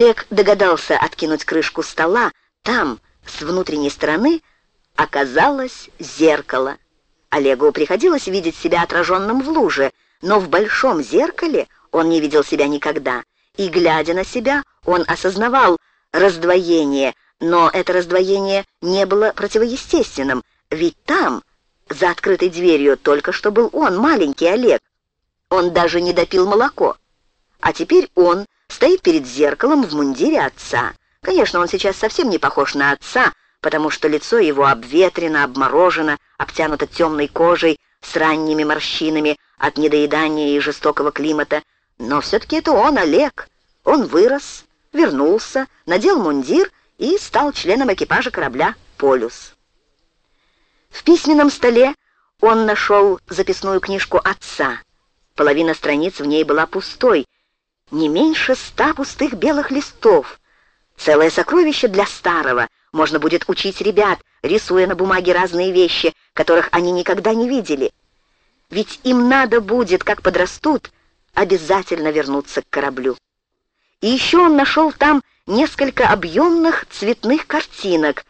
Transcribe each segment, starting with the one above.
Олег догадался откинуть крышку стола. Там, с внутренней стороны, оказалось зеркало. Олегу приходилось видеть себя отраженным в луже, но в большом зеркале он не видел себя никогда. И, глядя на себя, он осознавал раздвоение, но это раздвоение не было противоестественным, ведь там, за открытой дверью, только что был он, маленький Олег. Он даже не допил молоко. А теперь он стоит перед зеркалом в мундире отца. Конечно, он сейчас совсем не похож на отца, потому что лицо его обветрено, обморожено, обтянуто темной кожей с ранними морщинами от недоедания и жестокого климата. Но все-таки это он, Олег. Он вырос, вернулся, надел мундир и стал членом экипажа корабля «Полюс». В письменном столе он нашел записную книжку отца. Половина страниц в ней была пустой, не меньше ста пустых белых листов. Целое сокровище для старого. Можно будет учить ребят, рисуя на бумаге разные вещи, которых они никогда не видели. Ведь им надо будет, как подрастут, обязательно вернуться к кораблю. И еще он нашел там несколько объемных цветных картинок,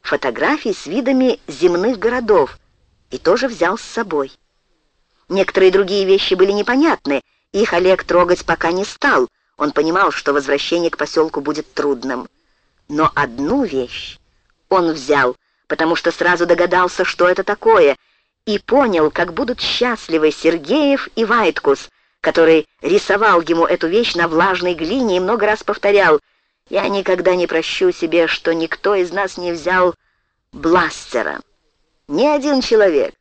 фотографий с видами земных городов, и тоже взял с собой. Некоторые другие вещи были непонятны, их Олег трогать пока не стал. Он понимал, что возвращение к поселку будет трудным. Но одну вещь он взял, потому что сразу догадался, что это такое, и понял, как будут счастливы Сергеев и Вайткус, который рисовал ему эту вещь на влажной глине и много раз повторял «Я никогда не прощу себе, что никто из нас не взял бластера. Ни один человек».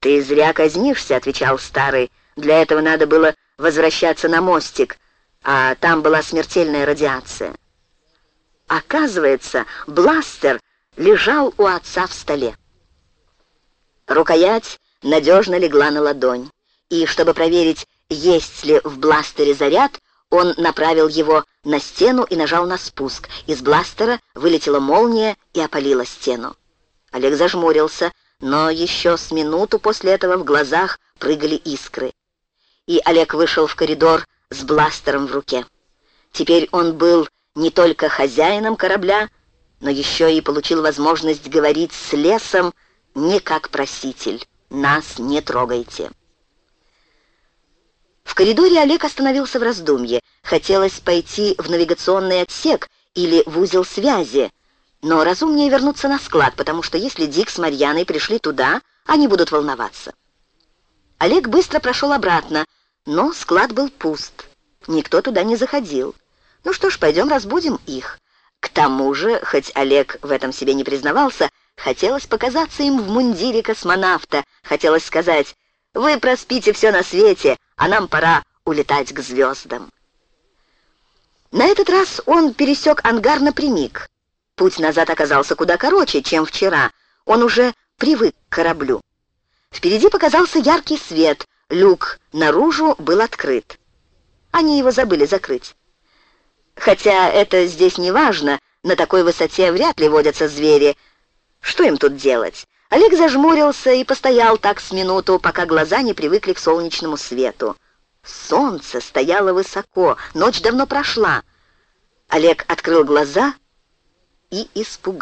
«Ты зря казнишься», — отвечал старый, — для этого надо было возвращаться на мостик, а там была смертельная радиация. Оказывается, бластер лежал у отца в столе. Рукоять надежно легла на ладонь, и чтобы проверить, есть ли в бластере заряд, он направил его на стену и нажал на спуск. Из бластера вылетела молния и опалила стену. Олег зажмурился, но еще с минуту после этого в глазах прыгали искры и Олег вышел в коридор с бластером в руке. Теперь он был не только хозяином корабля, но еще и получил возможность говорить с лесом не как проситель. Нас не трогайте. В коридоре Олег остановился в раздумье. Хотелось пойти в навигационный отсек или в узел связи, но разумнее вернуться на склад, потому что если Дик с Марьяной пришли туда, они будут волноваться. Олег быстро прошел обратно, но склад был пуст. Никто туда не заходил. Ну что ж, пойдем разбудим их. К тому же, хоть Олег в этом себе не признавался, хотелось показаться им в мундире космонавта. Хотелось сказать, вы проспите все на свете, а нам пора улетать к звездам. На этот раз он пересек ангар напрямик. Путь назад оказался куда короче, чем вчера. Он уже привык к кораблю. Впереди показался яркий свет, люк наружу был открыт. Они его забыли закрыть. Хотя это здесь не важно, на такой высоте вряд ли водятся звери. Что им тут делать? Олег зажмурился и постоял так с минуту, пока глаза не привыкли к солнечному свету. Солнце стояло высоко, ночь давно прошла. Олег открыл глаза и испугался.